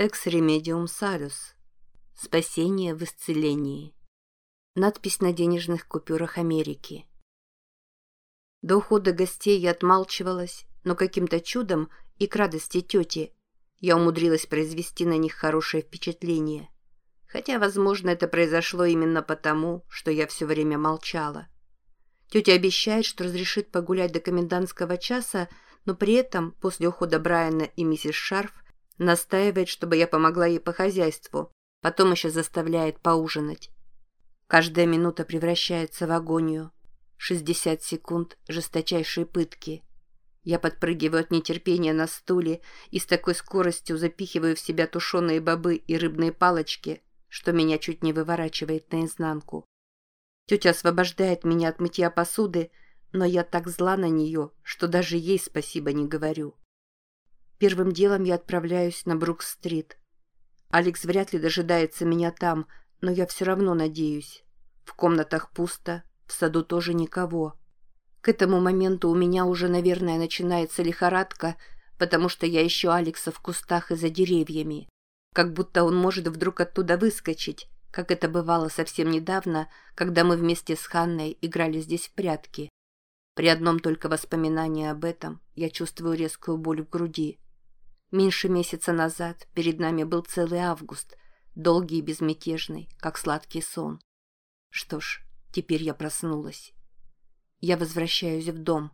Экс ремедиум салюс. Спасение в исцелении. Надпись на денежных купюрах Америки. До ухода гостей я отмалчивалась, но каким-то чудом и к радости тети я умудрилась произвести на них хорошее впечатление. Хотя, возможно, это произошло именно потому, что я все время молчала. Тетя обещает, что разрешит погулять до комендантского часа, но при этом, после ухода Брайана и миссис Шарф, Настаивает, чтобы я помогла ей по хозяйству. Потом еще заставляет поужинать. Каждая минута превращается в агонию. 60 секунд жесточайшей пытки. Я подпрыгиваю от нетерпения на стуле и с такой скоростью запихиваю в себя тушеные бобы и рыбные палочки, что меня чуть не выворачивает наизнанку. Тетя освобождает меня от мытья посуды, но я так зла на нее, что даже ей спасибо не говорю. Первым делом я отправляюсь на Брук-стрит. Алекс вряд ли дожидается меня там, но я все равно надеюсь. В комнатах пусто, в саду тоже никого. К этому моменту у меня уже, наверное, начинается лихорадка, потому что я ищу Алекса в кустах и за деревьями. Как будто он может вдруг оттуда выскочить, как это бывало совсем недавно, когда мы вместе с Ханной играли здесь в прятки. При одном только воспоминании об этом я чувствую резкую боль в груди. Меньше месяца назад перед нами был целый август, долгий и безмятежный, как сладкий сон. Что ж, теперь я проснулась. Я возвращаюсь в дом.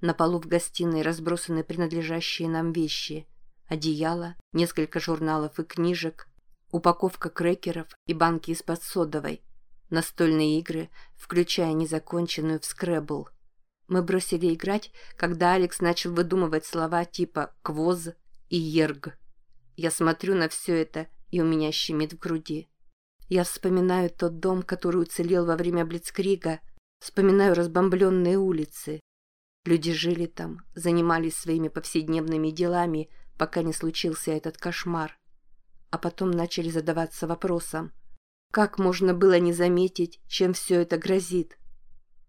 На полу в гостиной разбросаны принадлежащие нам вещи. Одеяло, несколько журналов и книжек, упаковка крекеров и банки из-под содовой, настольные игры, включая незаконченную в скребл. Мы бросили играть, когда Алекс начал выдумывать слова типа «квоз», и Ерг. Я смотрю на все это, и у меня щемит в груди. Я вспоминаю тот дом, который уцелел во время Блицкрига, вспоминаю разбомбленные улицы. Люди жили там, занимались своими повседневными делами, пока не случился этот кошмар. А потом начали задаваться вопросом, как можно было не заметить, чем все это грозит?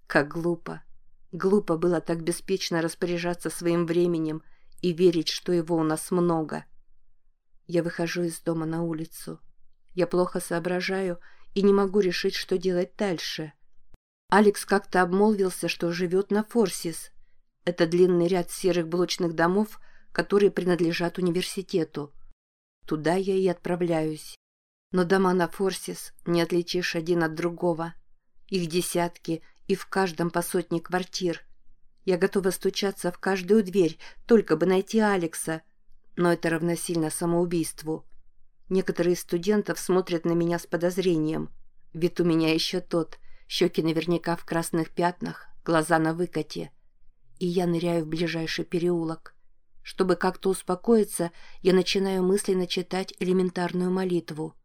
Как глупо. Глупо было так беспечно распоряжаться своим временем и верить, что его у нас много. Я выхожу из дома на улицу. Я плохо соображаю и не могу решить, что делать дальше. Алекс как-то обмолвился, что живет на Форсис. Это длинный ряд серых блочных домов, которые принадлежат университету. Туда я и отправляюсь. Но дома на Форсис не отличишь один от другого. Их десятки, и в каждом по сотне квартир – я готова стучаться в каждую дверь, только бы найти Алекса. Но это равносильно самоубийству. Некоторые из студентов смотрят на меня с подозрением. Вид у меня еще тот. Щеки наверняка в красных пятнах, глаза на выкате. И я ныряю в ближайший переулок. Чтобы как-то успокоиться, я начинаю мысленно читать элементарную молитву.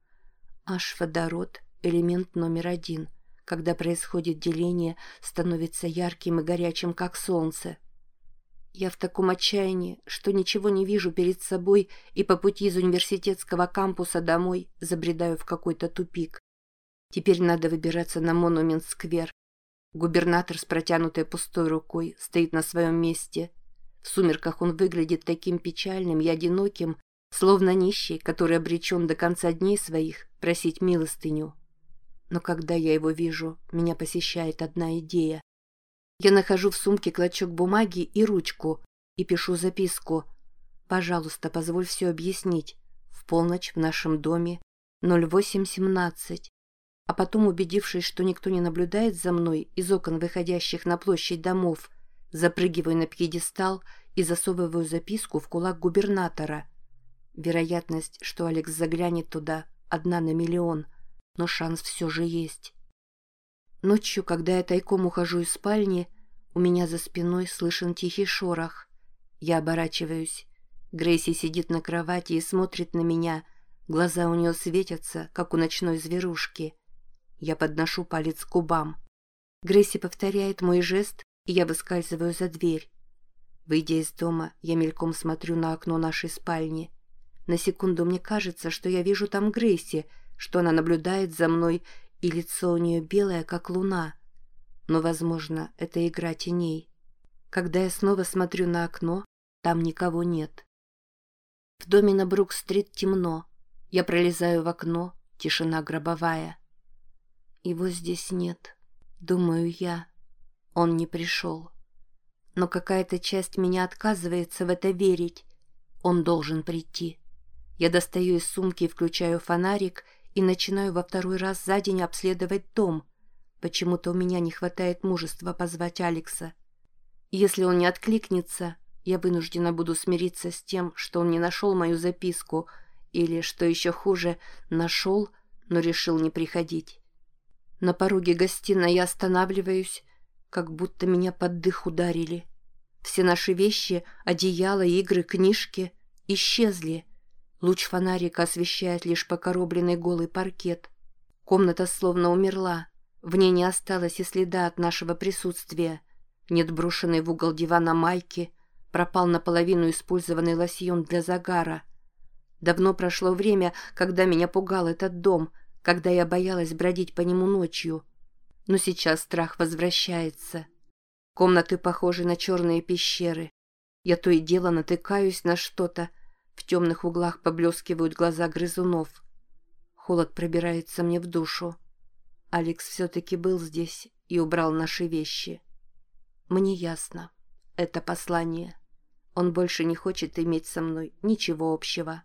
Аш водород – элемент номер один – когда происходит деление, становится ярким и горячим, как солнце. Я в таком отчаянии, что ничего не вижу перед собой и по пути из университетского кампуса домой забредаю в какой-то тупик. Теперь надо выбираться на Монумент-сквер. Губернатор с протянутой пустой рукой стоит на своем месте. В сумерках он выглядит таким печальным и одиноким, словно нищий, который обречен до конца дней своих просить милостыню. Но когда я его вижу, меня посещает одна идея. Я нахожу в сумке клочок бумаги и ручку и пишу записку. «Пожалуйста, позволь все объяснить. В полночь в нашем доме 0817». А потом, убедившись, что никто не наблюдает за мной из окон, выходящих на площадь домов, запрыгиваю на пьедестал и засовываю записку в кулак губернатора. Вероятность, что Алекс заглянет туда, одна на миллион – но шанс все же есть. Ночью, когда я тайком ухожу из спальни, у меня за спиной слышен тихий шорох. Я оборачиваюсь. Грейси сидит на кровати и смотрит на меня. Глаза у нее светятся, как у ночной зверушки. Я подношу палец к губам. Грейси повторяет мой жест, и я выскальзываю за дверь. Выйдя из дома, я мельком смотрю на окно нашей спальни. На секунду мне кажется, что я вижу там Грейси — что она наблюдает за мной, и лицо у нее белое, как луна. Но, возможно, это игра теней. Когда я снова смотрю на окно, там никого нет. В доме на Брук-стрит темно. Я пролезаю в окно, тишина гробовая. Его здесь нет, думаю я. Он не пришел. Но какая-то часть меня отказывается в это верить. Он должен прийти. Я достаю из сумки и включаю фонарик и начинаю во второй раз за день обследовать дом. Почему-то у меня не хватает мужества позвать Алекса. Если он не откликнется, я вынуждена буду смириться с тем, что он не нашел мою записку, или, что еще хуже, нашел, но решил не приходить. На пороге гостиной я останавливаюсь, как будто меня под дых ударили. Все наши вещи, одеяло, игры, книжки исчезли. Луч фонарика освещает лишь покоробленный голый паркет. Комната словно умерла. В ней не осталось и следа от нашего присутствия. Нет брошенной в угол дивана майки, пропал наполовину использованный лосьон для загара. Давно прошло время, когда меня пугал этот дом, когда я боялась бродить по нему ночью. Но сейчас страх возвращается. Комнаты похожи на черные пещеры. Я то и дело натыкаюсь на что-то, в темных углах поблескивают глаза грызунов. Холод пробирается мне в душу. Алекс все-таки был здесь и убрал наши вещи. Мне ясно. Это послание. Он больше не хочет иметь со мной ничего общего.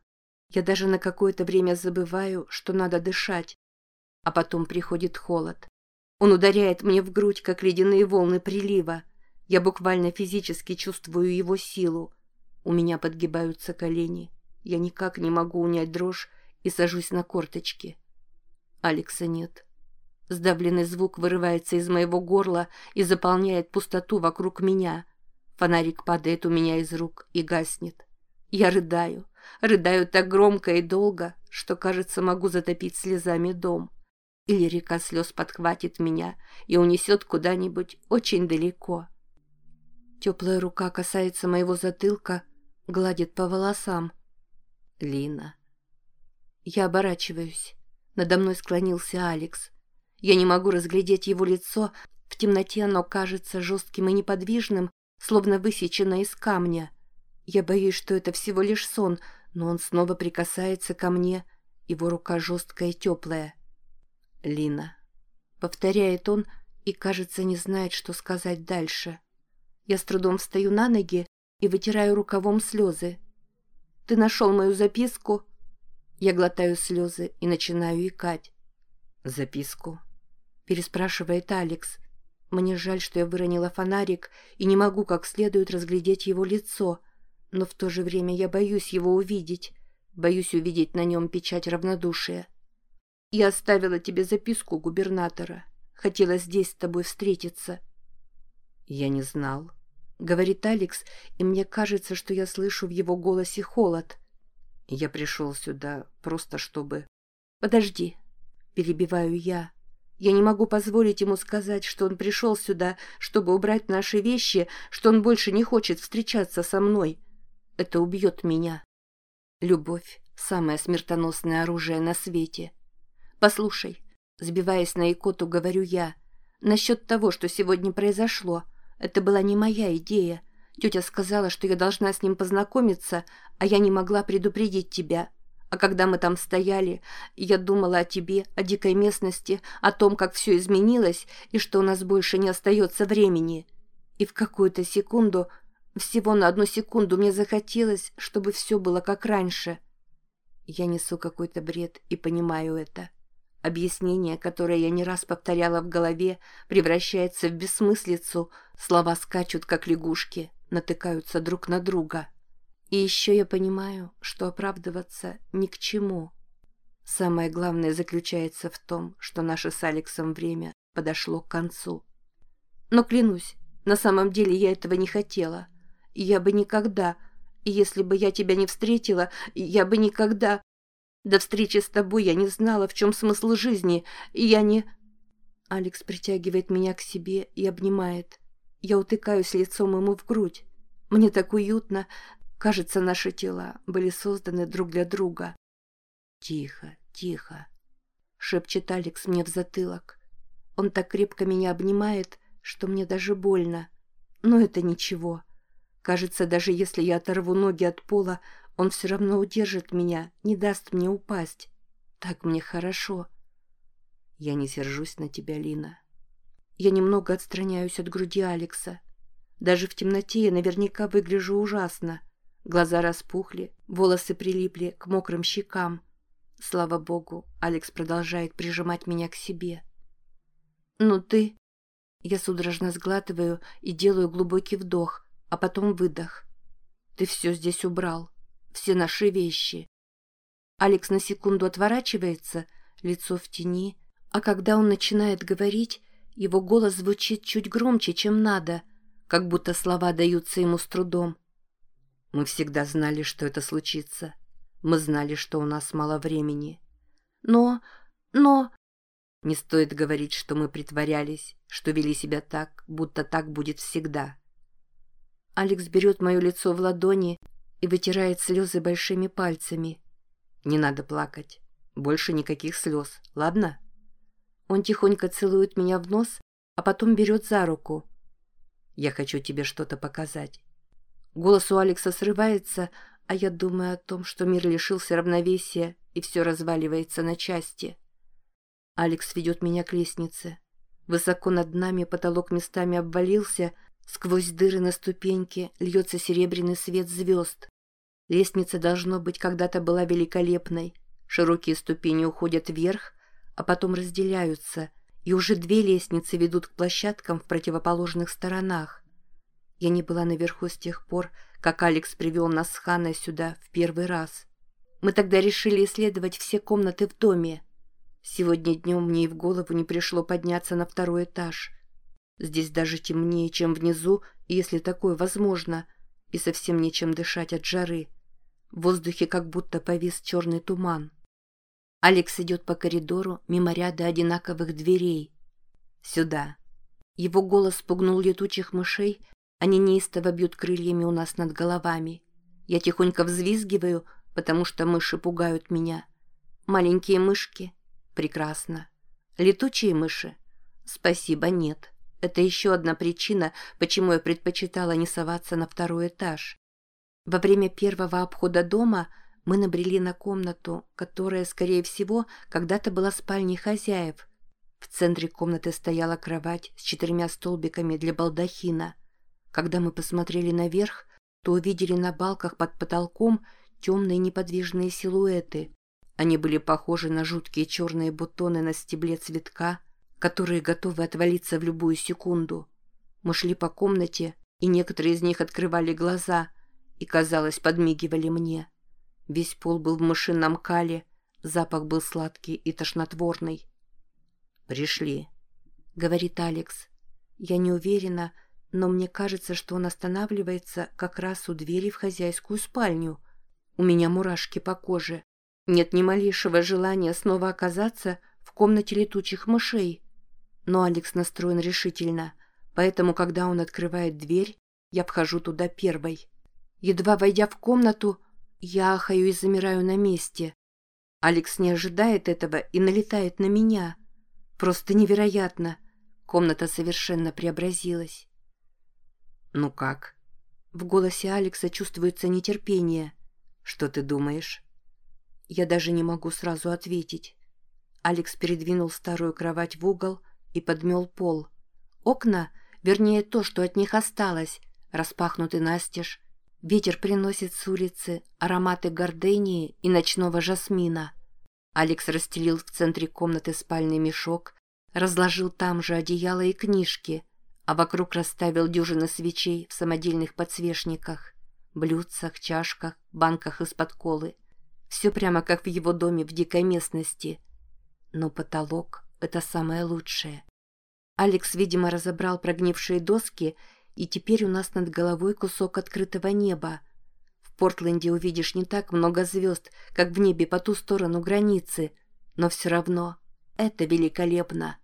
Я даже на какое-то время забываю, что надо дышать. А потом приходит холод. Он ударяет мне в грудь, как ледяные волны прилива. Я буквально физически чувствую его силу. У меня подгибаются колени. Я никак не могу унять дрожь и сажусь на корточки. Алекса нет. Сдавленный звук вырывается из моего горла и заполняет пустоту вокруг меня. Фонарик падает у меня из рук и гаснет. Я рыдаю. Рыдаю так громко и долго, что, кажется, могу затопить слезами дом. Или река слез подхватит меня и унесет куда-нибудь очень далеко. Теплая рука касается моего затылка, гладит по волосам. Лина. Я оборачиваюсь. Надо мной склонился Алекс. Я не могу разглядеть его лицо. В темноте оно кажется жестким и неподвижным, словно высечено из камня. Я боюсь, что это всего лишь сон, но он снова прикасается ко мне. Его рука жесткая и теплая. Лина. Повторяет он и, кажется, не знает, что сказать дальше. Я с трудом встаю на ноги и вытираю рукавом слезы. «Ты нашел мою записку?» Я глотаю слезы и начинаю икать. «Записку?» Переспрашивает Алекс. Мне жаль, что я выронила фонарик и не могу как следует разглядеть его лицо, но в то же время я боюсь его увидеть. Боюсь увидеть на нем печать равнодушия. Я оставила тебе записку губернатора. Хотела здесь с тобой встретиться. Я не знал. — говорит Алекс, и мне кажется, что я слышу в его голосе холод. Я пришел сюда просто чтобы... «Подожди», — перебиваю я. Я не могу позволить ему сказать, что он пришел сюда, чтобы убрать наши вещи, что он больше не хочет встречаться со мной. Это убьет меня. Любовь — самое смертоносное оружие на свете. Послушай, сбиваясь на икоту, говорю я, насчет того, что сегодня произошло — это была не моя идея. Тетя сказала, что я должна с ним познакомиться, а я не могла предупредить тебя. А когда мы там стояли, я думала о тебе, о дикой местности, о том, как все изменилось и что у нас больше не остается времени. И в какую-то секунду, всего на одну секунду мне захотелось, чтобы все было как раньше. Я несу какой-то бред и понимаю это. Объяснение, которое я не раз повторяла в голове, превращается в бессмыслицу, слова скачут, как лягушки, натыкаются друг на друга. И еще я понимаю, что оправдываться ни к чему. Самое главное заключается в том, что наше с Алексом время подошло к концу. Но клянусь, на самом деле я этого не хотела. Я бы никогда, если бы я тебя не встретила, я бы никогда... До встречи с тобой я не знала, в чем смысл жизни, и я не...» Алекс притягивает меня к себе и обнимает. Я утыкаюсь лицом ему в грудь. Мне так уютно. Кажется, наши тела были созданы друг для друга. «Тихо, тихо», — шепчет Алекс мне в затылок. Он так крепко меня обнимает, что мне даже больно. Но это ничего. Кажется, даже если я оторву ноги от пола, Он все равно удержит меня, не даст мне упасть. Так мне хорошо. Я не сержусь на тебя, Лина. Я немного отстраняюсь от груди Алекса. Даже в темноте я наверняка выгляжу ужасно. Глаза распухли, волосы прилипли к мокрым щекам. Слава богу, Алекс продолжает прижимать меня к себе. «Ну ты...» Я судорожно сглатываю и делаю глубокий вдох, а потом выдох. «Ты все здесь убрал. Все наши вещи». Алекс на секунду отворачивается, лицо в тени, а когда он начинает говорить, его голос звучит чуть громче, чем надо, как будто слова даются ему с трудом. Мы всегда знали, что это случится. Мы знали, что у нас мало времени. Но... но... Не стоит говорить, что мы притворялись, что вели себя так, будто так будет всегда. Алекс берет мое лицо в ладони и вытирает слезы большими пальцами. Не надо плакать. Больше никаких слез, ладно? Он тихонько целует меня в нос, а потом берет за руку. «Я хочу тебе что-то показать». Голос у Алекса срывается, а я думаю о том, что мир лишился равновесия и все разваливается на части. Алекс ведет меня к лестнице. Высоко над нами потолок местами обвалился, сквозь дыры на ступеньке льется серебряный свет звезд. Лестница, должно быть, когда-то была великолепной. Широкие ступени уходят вверх, а потом разделяются, и уже две лестницы ведут к площадкам в противоположных сторонах. Я не была наверху с тех пор, как Алекс привел нас с Ханой сюда в первый раз. Мы тогда решили исследовать все комнаты в доме. Сегодня днем мне и в голову не пришло подняться на второй этаж. Здесь даже темнее, чем внизу, если такое возможно, и совсем нечем дышать от жары. В воздухе как будто повис черный туман. Алекс идет по коридору мимо ряда одинаковых дверей. Сюда. Его голос пугнул летучих мышей, они неистово бьют крыльями у нас над головами. Я тихонько взвизгиваю, потому что мыши пугают меня. Маленькие мышки. Прекрасно. Летучие мыши? Спасибо, нет. Это еще одна причина, почему я предпочитала не соваться на второй этаж. Во время первого обхода дома – мы набрели на комнату, которая, скорее всего, когда-то была спальней хозяев. В центре комнаты стояла кровать с четырьмя столбиками для балдахина. Когда мы посмотрели наверх, то увидели на балках под потолком темные неподвижные силуэты. Они были похожи на жуткие черные бутоны на стебле цветка, которые готовы отвалиться в любую секунду. Мы шли по комнате, и некоторые из них открывали глаза и, казалось, подмигивали мне. Весь пол был в мышином кале, запах был сладкий и тошнотворный. «Пришли», — говорит Алекс. Я не уверена, но мне кажется, что он останавливается как раз у двери в хозяйскую спальню. У меня мурашки по коже. Нет ни малейшего желания снова оказаться в комнате летучих мышей. Но Алекс настроен решительно, поэтому, когда он открывает дверь, я вхожу туда первой. Едва войдя в комнату, я ахаю и замираю на месте. Алекс не ожидает этого и налетает на меня. Просто невероятно. Комната совершенно преобразилась. «Ну как?» В голосе Алекса чувствуется нетерпение. «Что ты думаешь?» Я даже не могу сразу ответить. Алекс передвинул старую кровать в угол и подмел пол. Окна, вернее то, что от них осталось, распахнуты настежь, Ветер приносит с улицы ароматы гордении и ночного жасмина. Алекс расстелил в центре комнаты спальный мешок, разложил там же одеяло и книжки, а вокруг расставил дюжины свечей в самодельных подсвечниках, блюдцах, чашках, банках из-под колы. Все прямо как в его доме в дикой местности. Но потолок — это самое лучшее. Алекс, видимо, разобрал прогнившие доски и теперь у нас над головой кусок открытого неба. В Портленде увидишь не так много звезд, как в небе по ту сторону границы, но все равно это великолепно.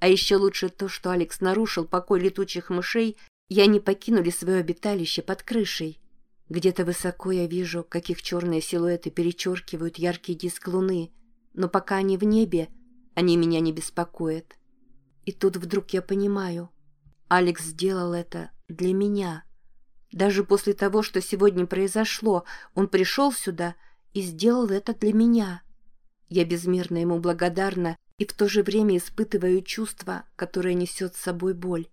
А еще лучше то, что Алекс нарушил покой летучих мышей, и они покинули свое обиталище под крышей. Где-то высоко я вижу, как их черные силуэты перечеркивают яркий диск луны, но пока они в небе, они меня не беспокоят. И тут вдруг я понимаю — Алекс сделал это для меня. Даже после того, что сегодня произошло, он пришел сюда и сделал это для меня. Я безмерно ему благодарна и в то же время испытываю чувство, которое несет с собой боль.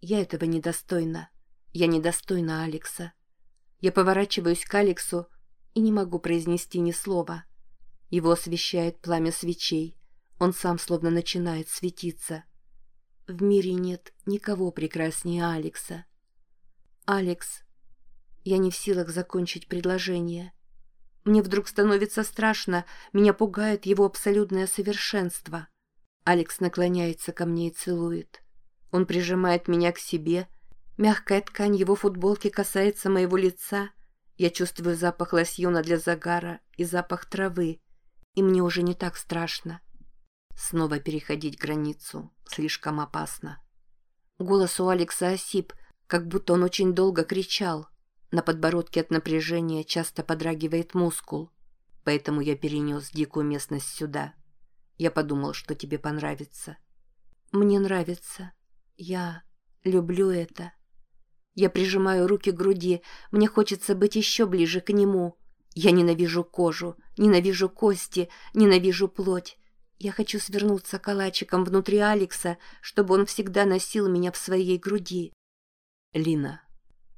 Я этого недостойна. Я недостойна Алекса. Я поворачиваюсь к Алексу и не могу произнести ни слова. Его освещает пламя свечей. Он сам словно начинает светиться. В мире нет никого прекраснее Алекса. Алекс. Я не в силах закончить предложение. Мне вдруг становится страшно, меня пугает его абсолютное совершенство. Алекс наклоняется ко мне и целует. Он прижимает меня к себе. Мягкая ткань его футболки касается моего лица. Я чувствую запах лосьона для загара и запах травы. И мне уже не так страшно. Снова переходить границу слишком опасно. Голос у Алекса осип, как будто он очень долго кричал. На подбородке от напряжения часто подрагивает мускул. Поэтому я перенес дикую местность сюда. Я подумал, что тебе понравится. Мне нравится. Я люблю это. Я прижимаю руки к груди. Мне хочется быть еще ближе к нему. Я ненавижу кожу, ненавижу кости, ненавижу плоть. Я хочу свернуться калачиком внутри Алекса, чтобы он всегда носил меня в своей груди. Лина,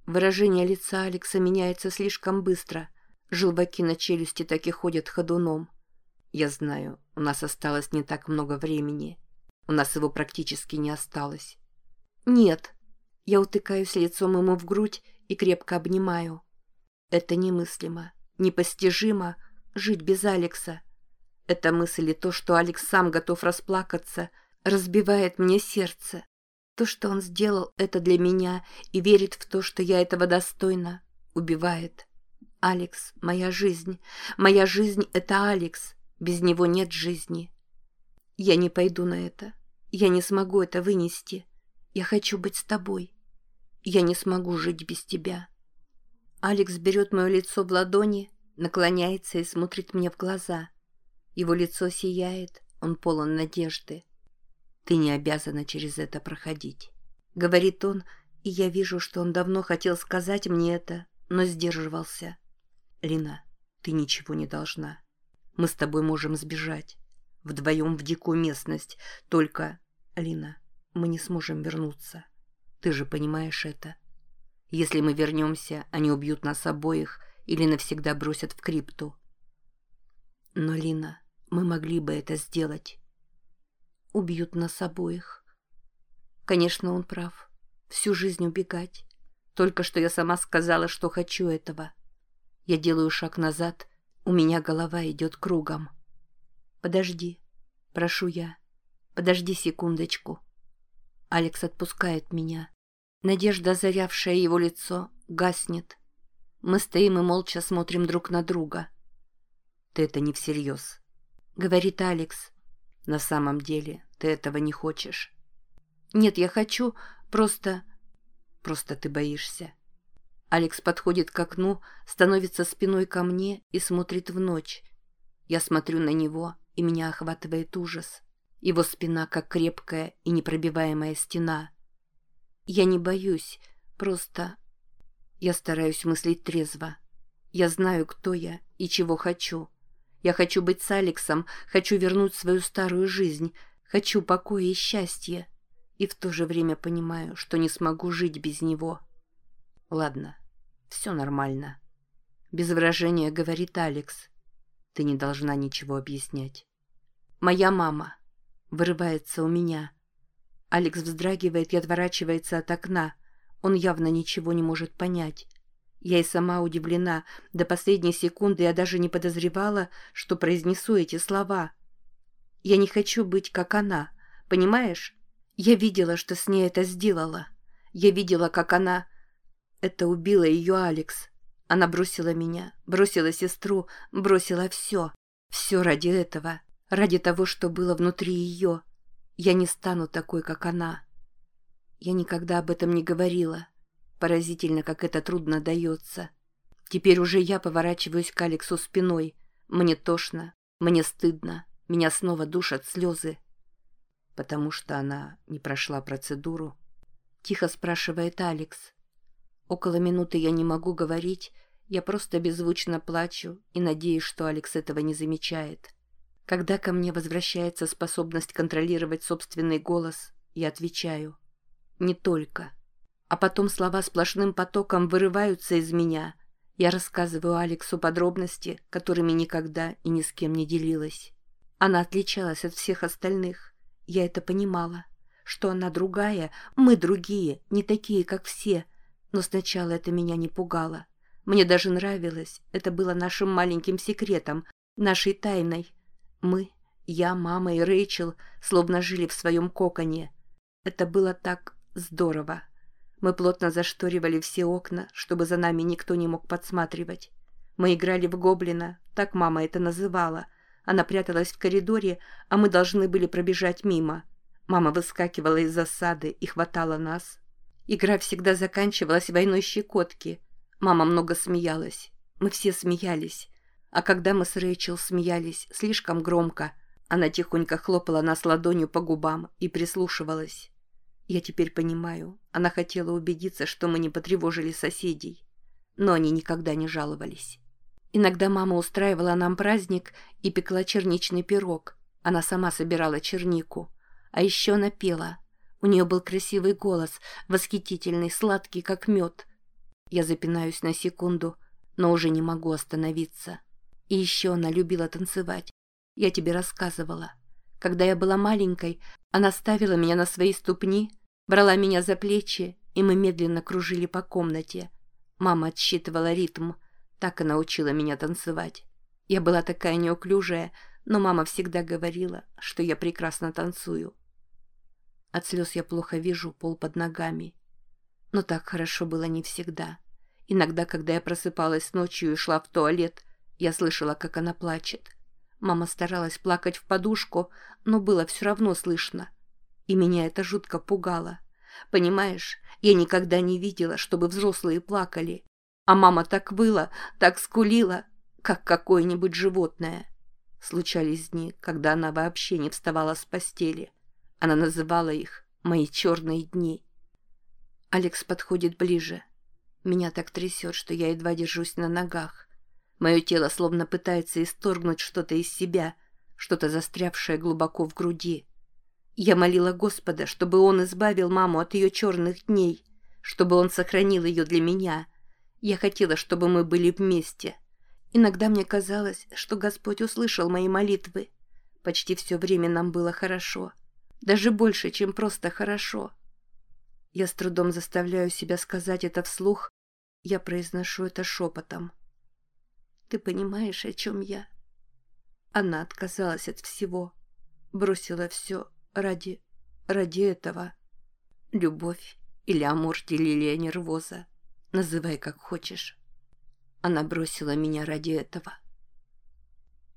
Выражение лица Алекса меняется слишком быстро. Желваки на челюсти так и ходят ходуном. Я знаю, у нас осталось не так много времени. У нас его практически не осталось. Нет. Я утыкаюсь лицом ему в грудь и крепко обнимаю. Это немыслимо, непостижимо жить без Алекса. Эта мысль и то, что Алекс сам готов расплакаться, разбивает мне сердце. То, что он сделал это для меня и верит в то, что я этого достойна, убивает. Алекс — моя жизнь. Моя жизнь — это Алекс. Без него нет жизни. Я не пойду на это. Я не смогу это вынести. Я хочу быть с тобой. Я не смогу жить без тебя. Алекс берет мое лицо в ладони, наклоняется и смотрит мне в глаза. Его лицо сияет, он полон надежды. Ты не обязана через это проходить. Говорит он, и я вижу, что он давно хотел сказать мне это, но сдерживался. Лина, ты ничего не должна. Мы с тобой можем сбежать. Вдвоем в дикую местность. Только, Лина, мы не сможем вернуться. Ты же понимаешь это. Если мы вернемся, они убьют нас обоих или навсегда бросят в крипту. Но, Лина, мы могли бы это сделать убьют нас обоих. Конечно, он прав. Всю жизнь убегать. Только что я сама сказала, что хочу этого. Я делаю шаг назад, у меня голова идет кругом. Подожди, прошу я. Подожди секундочку. Алекс отпускает меня. Надежда, озарявшая его лицо, гаснет. Мы стоим и молча смотрим друг на друга. «Ты это не всерьез», — говорит Алекс. «На самом деле ты этого не хочешь. Нет, я хочу, просто... Просто ты боишься. Алекс подходит к окну, становится спиной ко мне и смотрит в ночь. Я смотрю на него, и меня охватывает ужас. Его спина как крепкая и непробиваемая стена. Я не боюсь, просто... Я стараюсь мыслить трезво. Я знаю, кто я и чего хочу. Я хочу быть с Алексом, хочу вернуть свою старую жизнь, Хочу покоя и счастья, и в то же время понимаю, что не смогу жить без него. Ладно, все нормально. Без выражения говорит Алекс. Ты не должна ничего объяснять. Моя мама. Вырывается у меня. Алекс вздрагивает и отворачивается от окна. Он явно ничего не может понять. Я и сама удивлена. До последней секунды я даже не подозревала, что произнесу эти слова — я не хочу быть, как она. Понимаешь? Я видела, что с ней это сделала. Я видела, как она... Это убило ее Алекс. Она бросила меня, бросила сестру, бросила все. Все ради этого. Ради того, что было внутри ее. Я не стану такой, как она. Я никогда об этом не говорила. Поразительно, как это трудно дается. Теперь уже я поворачиваюсь к Алексу спиной. Мне тошно, мне стыдно. Меня снова душат слезы. Потому что она не прошла процедуру. Тихо спрашивает Алекс. Около минуты я не могу говорить, я просто беззвучно плачу и надеюсь, что Алекс этого не замечает. Когда ко мне возвращается способность контролировать собственный голос, я отвечаю. Не только. А потом слова сплошным потоком вырываются из меня. Я рассказываю Алексу подробности, которыми никогда и ни с кем не делилась. Она отличалась от всех остальных. Я это понимала. Что она другая, мы другие, не такие, как все. Но сначала это меня не пугало. Мне даже нравилось. Это было нашим маленьким секретом, нашей тайной. Мы, я, мама и Рэйчел, словно жили в своем коконе. Это было так здорово. Мы плотно зашторивали все окна, чтобы за нами никто не мог подсматривать. Мы играли в гоблина, так мама это называла. Она пряталась в коридоре, а мы должны были пробежать мимо. Мама выскакивала из засады и хватала нас. Игра всегда заканчивалась войной щекотки. Мама много смеялась. Мы все смеялись. А когда мы с Рэйчел смеялись слишком громко, она тихонько хлопала нас ладонью по губам и прислушивалась. Я теперь понимаю, она хотела убедиться, что мы не потревожили соседей. Но они никогда не жаловались. Иногда мама устраивала нам праздник и пекла черничный пирог. Она сама собирала чернику. А еще она пела. У нее был красивый голос, восхитительный, сладкий, как мед. Я запинаюсь на секунду, но уже не могу остановиться. И еще она любила танцевать. Я тебе рассказывала. Когда я была маленькой, она ставила меня на свои ступни, брала меня за плечи, и мы медленно кружили по комнате. Мама отсчитывала ритм. Так она учила меня танцевать. Я была такая неуклюжая, но мама всегда говорила, что я прекрасно танцую. От слез я плохо вижу пол под ногами. Но так хорошо было не всегда. Иногда, когда я просыпалась ночью и шла в туалет, я слышала, как она плачет. Мама старалась плакать в подушку, но было все равно слышно. И меня это жутко пугало. Понимаешь, я никогда не видела, чтобы взрослые плакали. А мама так выла, так скулила, как какое-нибудь животное. Случались дни, когда она вообще не вставала с постели. Она называла их «мои черные дни». Алекс подходит ближе. Меня так трясет, что я едва держусь на ногах. Мое тело словно пытается исторгнуть что-то из себя, что-то застрявшее глубоко в груди. Я молила Господа, чтобы Он избавил маму от ее черных дней, чтобы Он сохранил ее для меня. Я хотела, чтобы мы были вместе. Иногда мне казалось, что Господь услышал мои молитвы. Почти все время нам было хорошо. Даже больше, чем просто хорошо. Я с трудом заставляю себя сказать это вслух. Я произношу это шепотом. Ты понимаешь, о чем я? Она отказалась от всего, бросила все ради... ради этого. Любовь или амур лилия нервоза, называй как хочешь. Она бросила меня ради этого.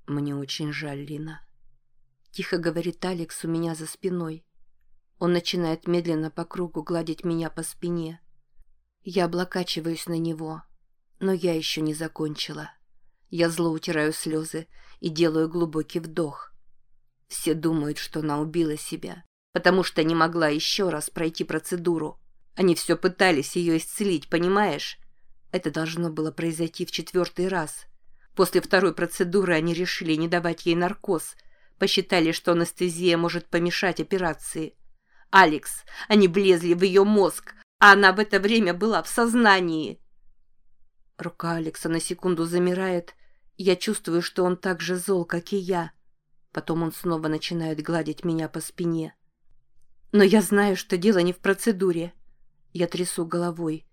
Мне очень жаль, Лина. Тихо говорит Алекс у меня за спиной. Он начинает медленно по кругу гладить меня по спине. Я облокачиваюсь на него, но я еще не закончила. Я зло утираю слезы и делаю глубокий вдох. Все думают, что она убила себя, потому что не могла еще раз пройти процедуру. Они все пытались ее исцелить, понимаешь? Это должно было произойти в четвертый раз. После второй процедуры они решили не давать ей наркоз, посчитали, что анестезия может помешать операции. Алекс, они влезли в ее мозг, а она в это время была в сознании. Рука Алекса на секунду замирает, я чувствую, что он так же зол, как и я. Потом он снова начинает гладить меня по спине. Но я знаю, что дело не в процедуре. Я трясу головой.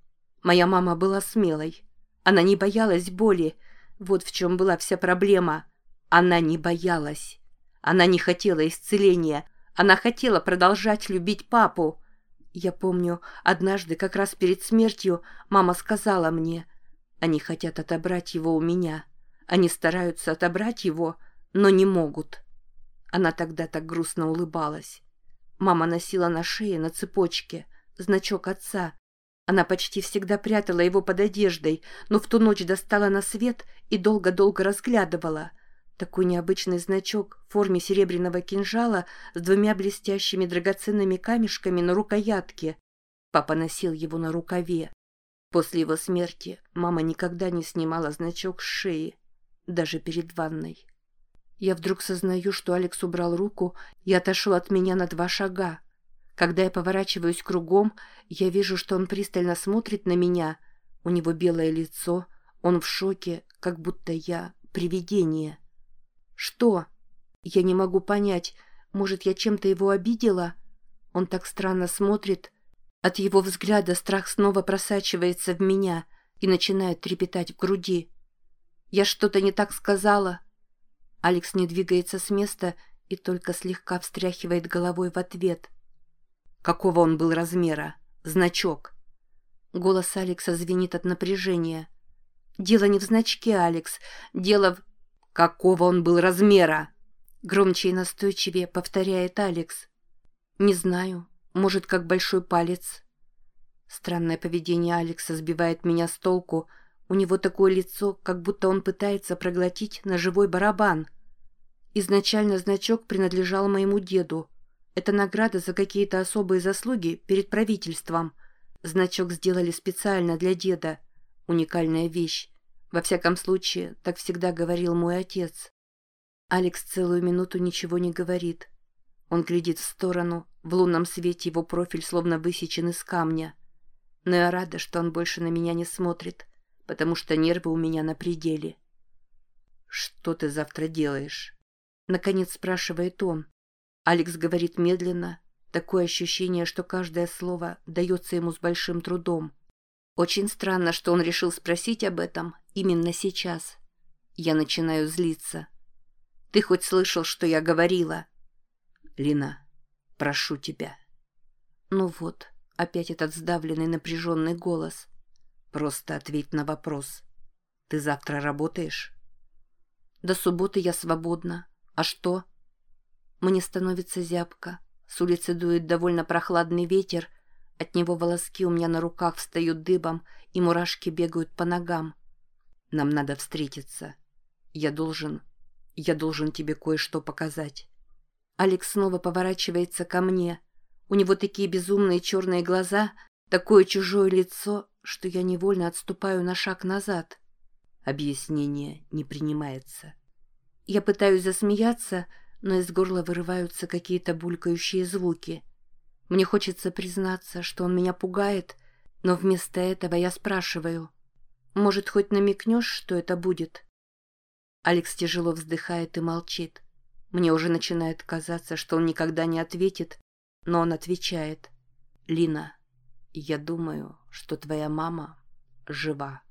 Моя мама была смелой. Она не боялась боли. Вот в чем была вся проблема. Она не боялась. Она не хотела исцеления. Она хотела продолжать любить папу. Я помню, однажды, как раз перед смертью, мама сказала мне, они хотят отобрать его у меня. Они стараются отобрать его, но не могут. Она тогда так грустно улыбалась. Мама носила на шее на цепочке значок отца. Она почти всегда прятала его под одеждой, но в ту ночь достала на свет и долго-долго разглядывала. Такой необычный значок в форме серебряного кинжала с двумя блестящими драгоценными камешками на рукоятке. Папа носил его на рукаве. После его смерти мама никогда не снимала значок с шеи, даже перед ванной. Я вдруг сознаю, что Алекс убрал руку и отошел от меня на два шага. Когда я поворачиваюсь кругом, я вижу, что он пристально смотрит на меня. У него белое лицо, он в шоке, как будто я привидение. Что? Я не могу понять. Может, я чем-то его обидела? Он так странно смотрит. От его взгляда страх снова просачивается в меня и начинает трепетать в груди. Я что-то не так сказала. Алекс не двигается с места и только слегка встряхивает головой в ответ. Какого он был размера? Значок. Голос Алекса звенит от напряжения. Дело не в значке, Алекс. Дело в... Какого он был размера? Громче и настойчивее повторяет Алекс. Не знаю. Может, как большой палец. Странное поведение Алекса сбивает меня с толку. У него такое лицо, как будто он пытается проглотить ножевой барабан. Изначально значок принадлежал моему деду. Это награда за какие-то особые заслуги перед правительством. Значок сделали специально для деда. Уникальная вещь. Во всяком случае, так всегда говорил мой отец. Алекс целую минуту ничего не говорит. Он глядит в сторону, в лунном свете его профиль словно высечен из камня. Но я рада, что он больше на меня не смотрит, потому что нервы у меня на пределе. «Что ты завтра делаешь?» Наконец спрашивает он. Алекс говорит медленно, такое ощущение, что каждое слово дается ему с большим трудом. Очень странно, что он решил спросить об этом именно сейчас. Я начинаю злиться. Ты хоть слышал, что я говорила? Лина, прошу тебя. Ну вот, опять этот сдавленный напряженный голос. Просто ответь на вопрос. Ты завтра работаешь? До субботы я свободна. А что? Мне становится зябко. С улицы дует довольно прохладный ветер, от него волоски у меня на руках встают дыбом, и мурашки бегают по ногам. Нам надо встретиться. Я должен... Я должен тебе кое-что показать. Алекс снова поворачивается ко мне. У него такие безумные черные глаза, такое чужое лицо, что я невольно отступаю на шаг назад. Объяснение не принимается. Я пытаюсь засмеяться, но из горла вырываются какие-то булькающие звуки — мне хочется признаться, что он меня пугает, но вместо этого я спрашиваю. Может, хоть намекнешь, что это будет? Алекс тяжело вздыхает и молчит. Мне уже начинает казаться, что он никогда не ответит, но он отвечает. «Лина, я думаю, что твоя мама жива».